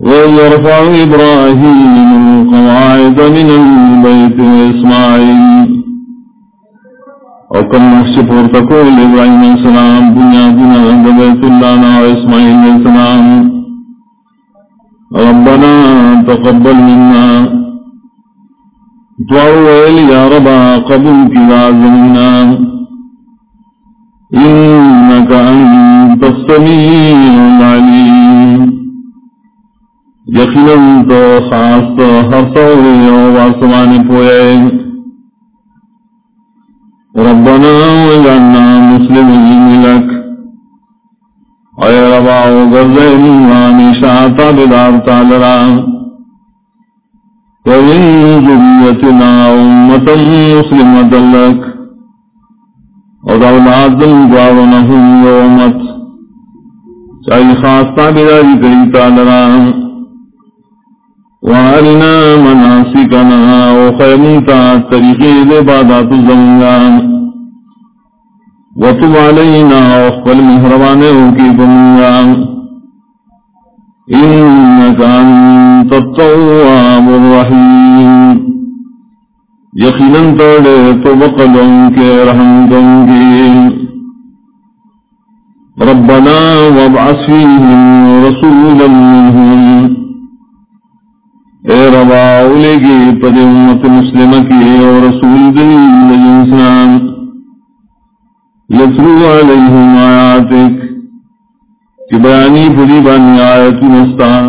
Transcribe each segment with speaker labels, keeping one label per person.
Speaker 1: ويرفع إبراهيم القواعد من البيت وإسماعيل وكم نفس فورتكو لإبراهيم السلام بنيادنا عند بيت الله وإسماعيل السلام. ربنا تقبل منا. دعوة يا ربا قبل كذا زمنا. إنك أنت السميع العليم. یقیناً تو خاص تو ہر سوری و پوئے ربنا وجعلنا مسلمين لك اے ربا بدار تعالی ومن مسلمة لك چاہی خاص تابداری کری تعالی وارنا مناسکنا وخیمتا طریقی لبادات الزنگان وطب علینا وخفل محروانے کی بنگان انکا انت التواب الرحیم یقیناً توڑے تو بقلوں کے رحم دوں دنگی ربنا وابعث فیہم رسولا منہم اے اولے گی پد امت مسلم کی اور رسول دل انسان یسرو علیہم آیاتک کی بیانی پدی بانی آیت مستان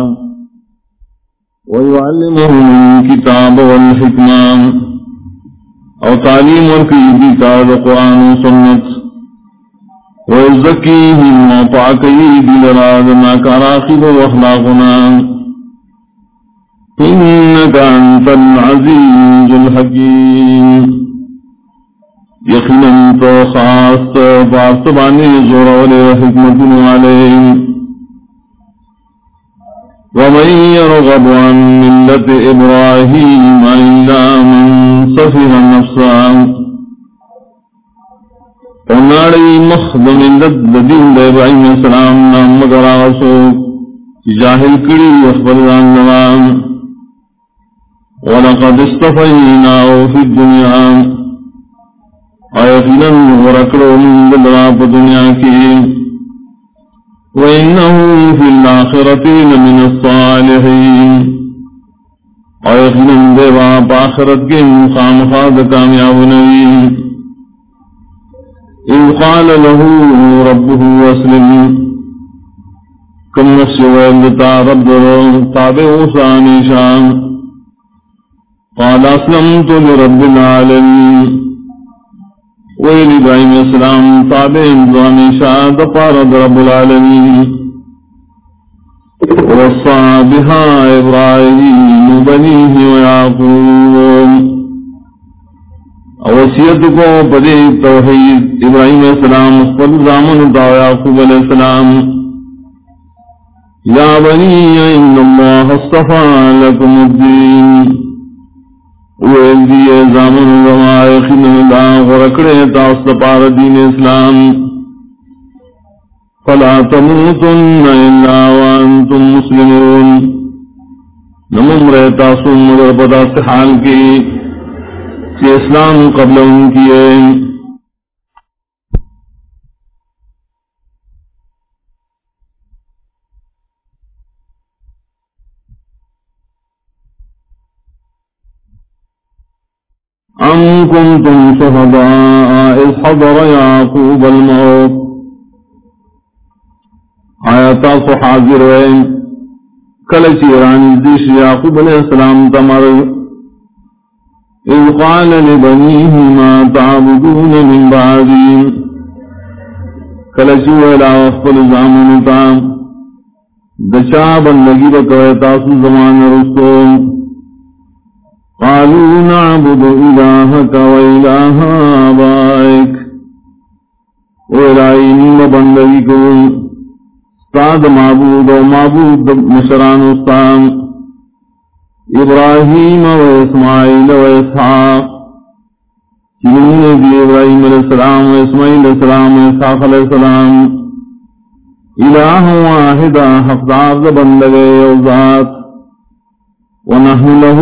Speaker 1: ویعلمهم کتاب والحکمان او تعلیم ورکی بیتاد قرآن و سنت۔ ویزکیہم و پاکی دلراد ما کاراخب و اخلاقنان إنك أنت العزيز الحكيم. عليهم ومن يرغب عن ملة إبراهيم إلا من صفه وناري السلام نام مگر آسو. جاہل کری اخبر دان نوام. ولقد استفيناه في الدنيا. آياتنا وركروا من بلغا في الدنيا كي وإنه في الآخرة لمن الصالحين. آياتنا ديوا بآخرت کے مقام خاد کامیاب نبی إذ قال له ربه أسلم. كم نفس ويلتا رب تابع وساني شام قال اسلمت لرب العالمين. ویلی ابراہیم السلام، تابع انزوانی شاد پارد رب العالمین وصا بها ابراہیم بنیه ویعقوب وصیت کو پدے توحید ابراہیم السلام خود زامن دا یعقوب علیہ السلام. یا بنی ان اللہ اصطفى لکم زامن دا غرکڑے تاست پار دین اسلام. فلا تموتن الا وانتم مسلمون. نمم رہتا سن مگر پدا حال کی کہ اسلام قبل ان کی أم كنتم شهداء إذ حضر يعقوب الموت. آياتا صحاضر وين كلش إيران الديش يعقوب عليه السلام تمر إذ قال لبنيه ما تعبدون من بعدين كلش ولا وفل زامن تام دشابا لگی بکویتا زمان رسول قالوا نعبد إلهك وإله آبائك. وإلهين وبندگيكم استاد معبود ومعبود مشران استان. إبراهيم وإسماعيل وإسحاق جنون دي إبراهيم عليه السلام وإسماعيل عليه السلام وإسحاق عليه السلام. الہ واحد حق دار بندگے اوزات ونحن له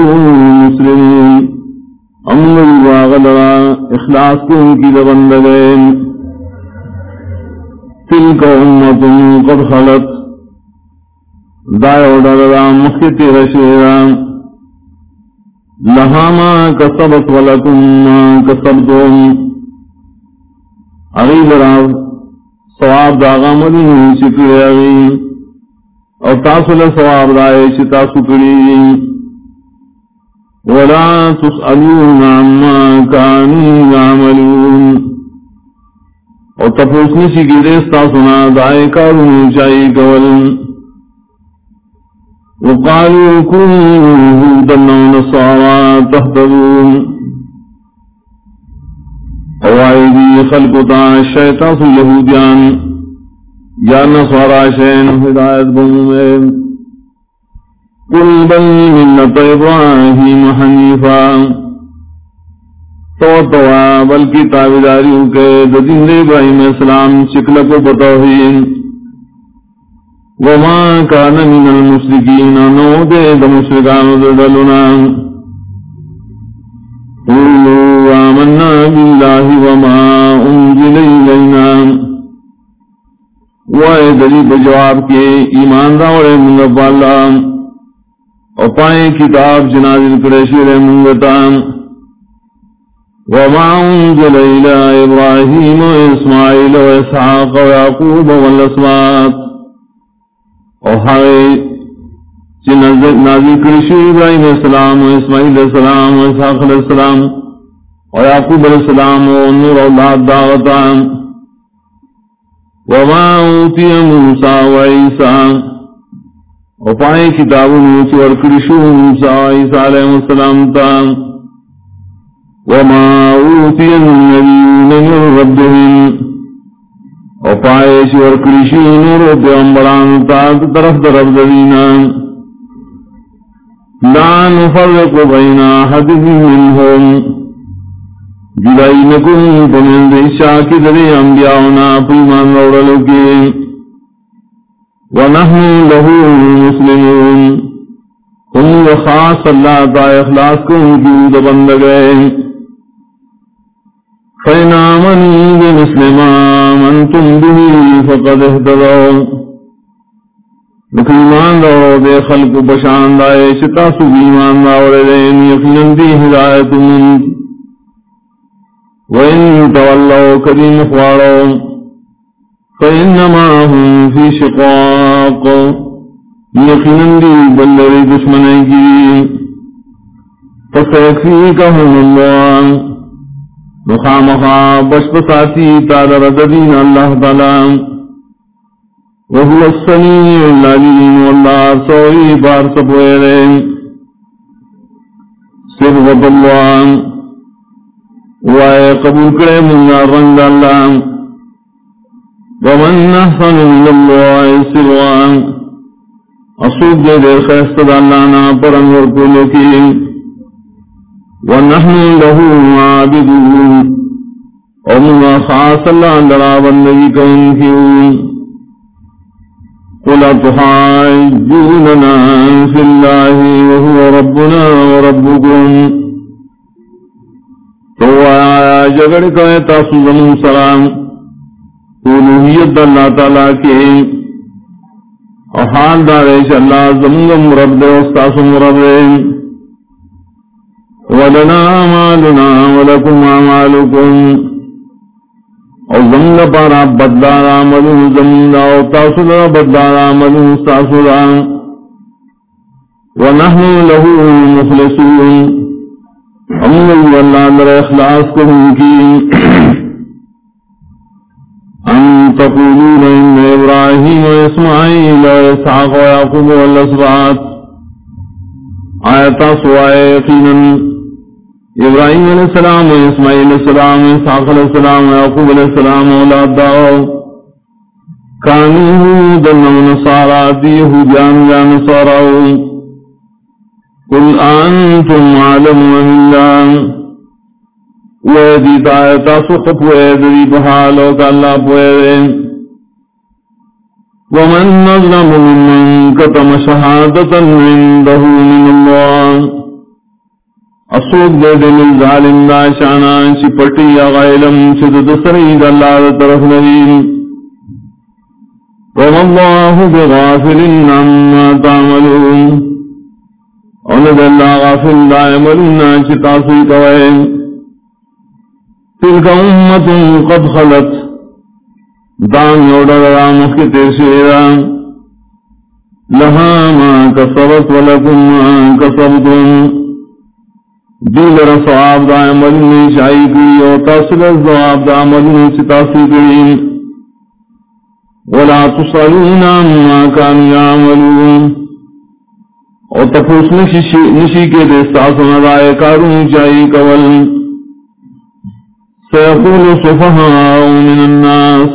Speaker 1: مسلمون. امن الواغلرا اخلاص کو ان کی بندگے تلك امت قد خلت. دائیو ڈررا مختی رشیران لہا ما کسبت ولکم ما کسبتم. اغیب راو سواب داغا مدین چکر اغیب اور تاصل سواب دائے چتا سکری ولا تسألون عما كانوا يعملون. اور تپوسنی سی کی ریستا سنا دائے کارون چائی کول. وقالوا كونوا هودا ونصارى تهتدون. اوائدی خلقتا الشیطان اليهودیان یا نصارا شین ہدایت بنو میں قل بل منت ابراہیم حنیفا۔ تو توا بلکی تابداریوں کے دین ابراہیم اسلام شکل کو بتوہین وما كان من المشركين نود المشركان دلنا قولوا آمنا بالله وما أنزل إلينا وائے دلی بجواب کے ایمان راوڑے منگا بالا اور پائیں کتاب جنازل کرشیر منگتا وما انزل الى ابراہیم و اسماعیل و اسحاق و یعقوب والاسمات اور ہائے جی نازل کرشیر ابراہیم السلام و اسماعیل السلام و اسحاق السلام و یعقوب السلام و نور اولاد دعوتان وما اوتی موسیٰ و عیسیٰ وپائے کتاب موسی ورکرشو موسیٰ و عیسیٰ علیہ السلام تا۔ وما اوتی النبیون من ربهم وپائے ورکرشو نور پیغمبران تا طرف درب دینا لا نفرق بین احد منهم جدائی نکن پمن دیشا کی دری انبیاؤنا پیمان روڑلو کی ونحن لہو مسلمون۔ ہم وخاص اللہ تا اخلاص کو وجود بند گئے۔ فین آمنی بمسلما من تم بھی فقد احتضاؤ ایمان دو دے خلق بشاند آئے شتا سو ایمان دین یقین دی ہدایت من وَإِن تَوَلَّوْا كَرِيمُ خْوَارَوْا فَإِنَّمَا هُمْ فِي شِقَاقٍ يَقِنًا دِي بَلَّرِ اللہ تعالی وهو السميع العليم والله سوئی بار سبوئے صبغت وائے قبول کرے منگا رنگ اللہ ومن نحسن اللہ سلوان اصوب دے دے خیست دالانا پرنگ ورکولو کی ونحن له عابدون ومن خاص اللہ درا بندگی کون کیون قل تحاجوننا في الله وهو ربنا وربكم تو جگڑ کوئے تاسو زمون سلام اولوہیت اللہ تعالیٰ کے اور حال دارے اللہ زمون مرب دے استاسو مرب دے۔ ولنا آمالنا ولکم آمالکم اور زمون پارا بددار آمالو زمون دا اور تاسو دا بددار آمالو استاسو دا ونحن له مخلصون۔ امن اللہ در اخلاص کو ہم کی ان تقولون ان ابراہیم و اسماعیل و اسحاق و یعقوب و الاسبات آیتا سوائے یقینا ابراہیم علیہ السلام و اسماعیل علیہ السلام و اسحاق علیہ السلام و یعقوب علیہ السلام و اولاد داؤ کانو دن و نصارا، دی دیہو جان جان سوراؤ قل أنتم عالم الله. ويدي تايتا سخط ويدري بحالو كالله بويدين ومن نظلم ممن كتم شهادة عنده من الله. اصوب دے دل ظالم دا شانا چی پٹی غیلم چی دسری دا طرف نبیم وما اللہ بغافل عما تعملون. اولد اللہ غافل دا عملنا چی کوئے تلک امت قد خلت۔ دان یوڑا را مخی تیسیرا لہا ما کسبت ولکم ما کسبتم۔ دیل رسواب دا عملنی شائی و تاصل الزواب دا عملنی ولا ما او تپوس نشی کے دستاس ندائے کارون چاہی کول۔ سیقول صفحاء من الناس۔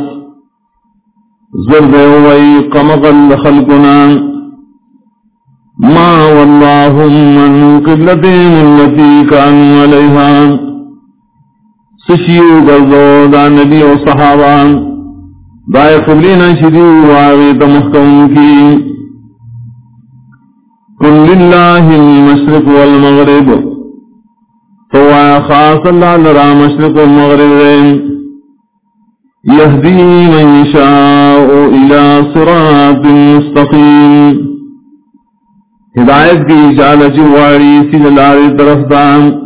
Speaker 1: زرد وی قمقل خلقنا ما واللهم من قبلتهم التي كانوا عليها سشیو گردو دا نبی و صحابان دا قبلینا شدیو واغیت محکم کی۔ قل للہ المشرق والمغرب. تو خاص اللہ لرا مشرق والمغرب رہن يهدي من شاء الى صراط مستقيم ہدایت کی اجالت جواری سی لارے طرف دان.